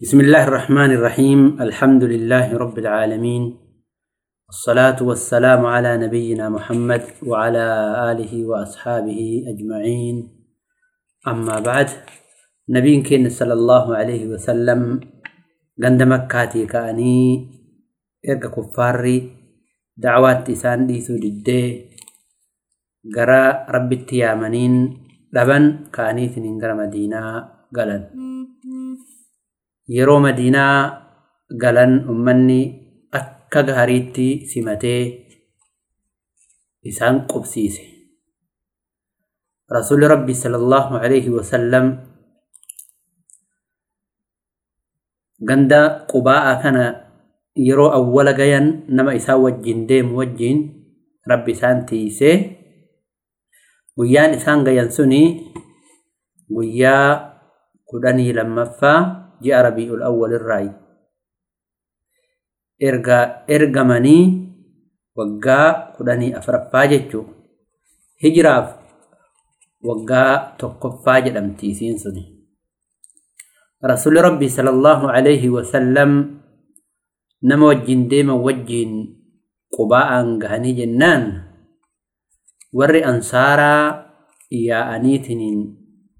بسم الله الرحمن الرحيم الحمد لله رب العالمين الصلاة والسلام على نبينا محمد وعلى آله وأصحابه أجمعين أما بعد نبي كين صلى الله عليه وسلم عند مكاتي كأني إرقى كفاري دعوات إسان ديسو ددي قرى ربي التيامنين لبن كأني ثنين قرى مدينة قلن yeroo madiinaa galan ummanni akka gaariitti simatee isaan qubsiise. Rasuulli rabbi sallallahu alaihi wasallam ganda qubaa'a kana yeroo awwala gayan nama isaan wajjin deemu wajjin rabbi isaan tiisee guyyaan isaan gayan suni guyyaa kudhanii lammaffaa rabi'ul awwal irraayi erga ergamanii waggaa kudhanii afuraffaa jechuu hijiraaf waggaa tokkoffaa jedhamti isiin suni rasuli rabbi sallallahu alaihi wasallam nama wajjin deeman wajjin qubaa'aan gahanii jennaan warri ansaaraa yaa'aniitiniin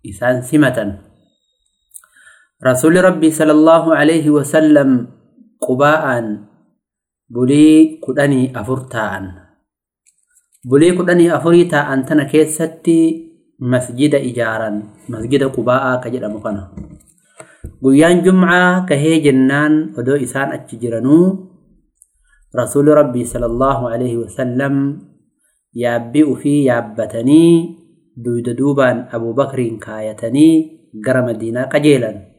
isaan simatan رسول ربي صلى الله عليه وسلم قباء بلي قدني أفرطاء بلي قدني أفرطاء أنتنا كيستي مسجد إجارا مسجد قباء كجد مقنا قيان جمعة كهي جنان ودو إسان أتججرنو رسول ربي صلى الله عليه وسلم يابئ في يابتني دويددوبان أبو بكر كايتني قرم الدينة قجيلاً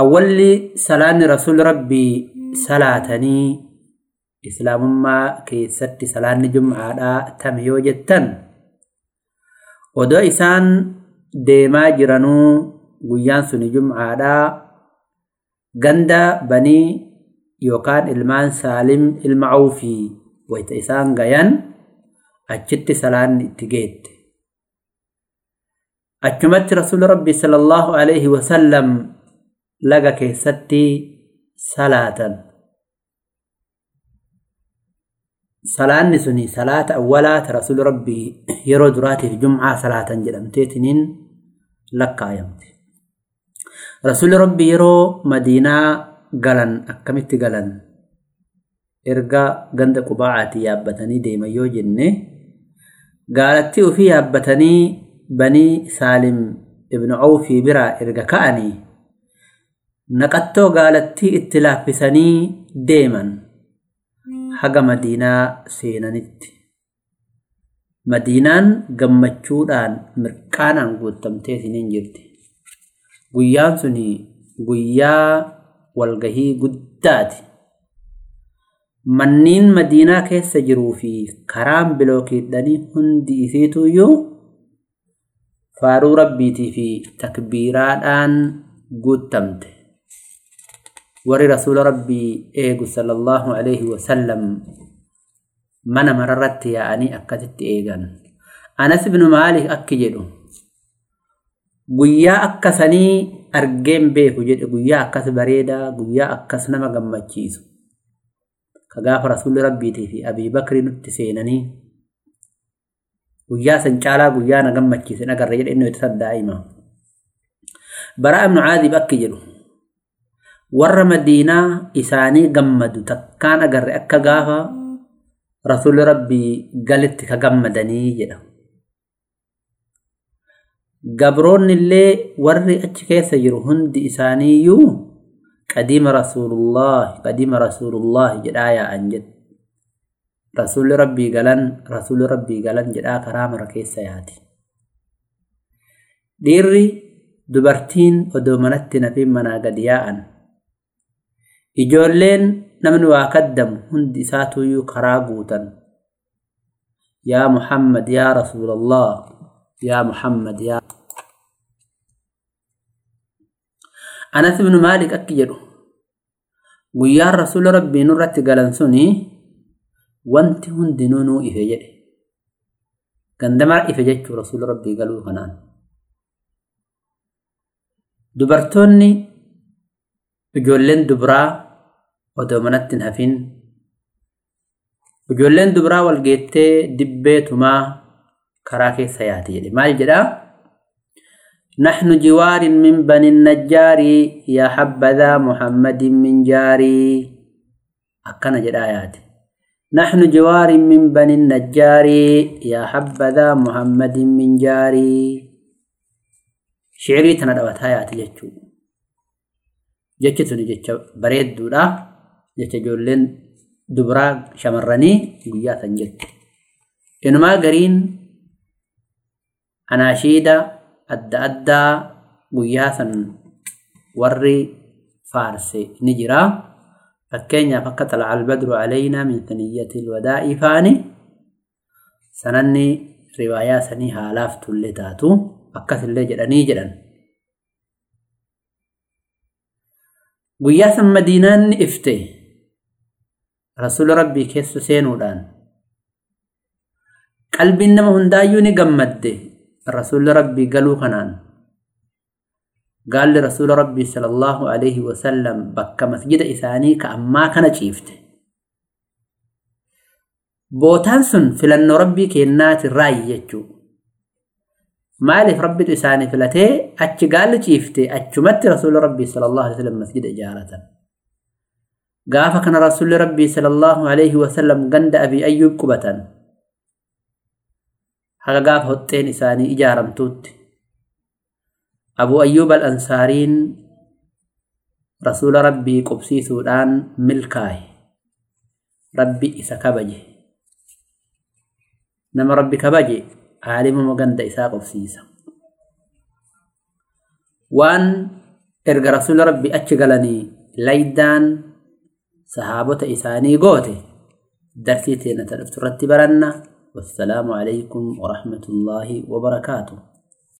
awwalli salaanni rasuul rabbii salaatanii islaamummaa keessatti salaanni jum'aadhaa tame yoo jettan odoo isaan deemaa jiranuu guyyaan suni jum'aadhaa ganda banii yookaan ilmaan saalim ilma awfii wayta isaan gayan achitti salaanni itti geette achumatti rasuul rabbii sallallahu alaihi wasallam laga keessatti salaatan. Salaanni suni salaata awwalaa ta rasul rabbii yeroo duraatiif jum'aa salaatan jedhamteetiniin lakkaayamte. Rasul rabbii yeroo madiinaa galan akkamitti galan? Erga ganda qubaa'aati yaabbatanii deeman yoo jenne gaalattii ufii yaabbatanii banii saalim ibnu awfii biraa erga ka'anii naqattoo gaalattii itti laaffisanii deeman. Haga madiinaa seenanitti. Madiinaan gammachuudhaan mirqaanaan guutamtee isiniin jirti. Guyyaan suni guyyaa walgahii guddaati. Manniin madiinaa keessa jiruu fi karaan bilookiidhanii hundi isiituyyuu faaruu rabbiitii fi takbiiraadhaan guutamte sallallahu alaihi wasallam mana mararratti yaa'anii akkasitti eegan anas ibnu maalik akki jedhu guyyaa akkasanii argeen beeku jedhe guyyaa akkas bareedaa guyyaa akkas nama gammachiisu ka gaafa rasuulli rabbiitii fi abii bakrii nutti seenanii guyyaa san caalaa guyyaa na gammachiise agarra jedhe inni itti daa'ima bara ibnu caazib akki jedhu madiinaa isaanii gammadu takkaan agarre akka gaafa rasuulli rabbii galitti ka gammadanii jedha gabroonni illee warri achi keessa jiru hundi isaaniiyyuu qadiima rasuulullaahi qadiima rasuulullaahi jedhaa yaa'an jedhe rasuulli rabbii galan rasuulli rabbii galan jedhaa karaa mara keessa yaati dhiirri dubartiin odoo manatti nafiin manaa gadi yaa'an ijoolleen namni waa kaddamu hundi isaatuyyuu karaa guutan. Yaa muhammad yaa rasuulallah yaa muhammad yaa anas ibnu maalik akki jedhu. Guyyaan rasuula rabbii nurratti galan suni wanti hundinuu nuu ife jedhe. Gandamaa ife jechuu rasuula rabbii galuu kanaan. Dubartoonni ijoolleen dubraa odoo manatti hin hafin ijoolleen dubraa wal geettee dibbee tumaa karaa keessa yaate jedhe maal jedhaa نحن جوار من بني النجار يا حبذا محمد من جاري أكنا جدايات نحن جوار من بني النجار يا حبذا محمد من جاري شعري تندوت هايات جتشو جتشتني جتش بريد دولا jecha ijoolleen dubaraa shamarranii guyyaa san jirti. Inumaa gariin anaashiida adda addaa guyyaa san warri faarse ni jira. Fakkeenyaaf akka xala'a albadru alaynaa min saniyyatil wadaa'i faani sananni riwaayaa sanii haalaaf tullee taatu akkasillee jedhanii jedhan. Guyyaa san madiinaan ifte. rasula rabbii keessu seenuudhaan. Qalbiin nama hundaayyuu ni gammadde rasula rabbii galuu kanaan. Gaalli rasula rabbii sallallahu alaihi wasallam bakka masjida isaanii ka ammaa kana ciifte. Bootaan sun filannoo rabbii kennaati raayi jechuu. Maaliif rabbitu isaanii filatee achi gaalli ciifte achumatti rasula rabbii sallallahu alaihi wasallam masjida ijaaratan? قاف كان رسول ربي صلى الله عليه وسلم قند أبي أيوب كبتان حقا قاف هتين إساني إجارم توت. أبو أيوب الأنصارين رسول ربي قبسي سودان ملكاه ربي إسا كبجه نما ربي كبجه عالم مقند إسا قبسيسا وان إرقى رسول ربي أتشغلني ليدان صحابته إساني قوته درتي تلفت رتبرنا والسلام عليكم ورحمة الله وبركاته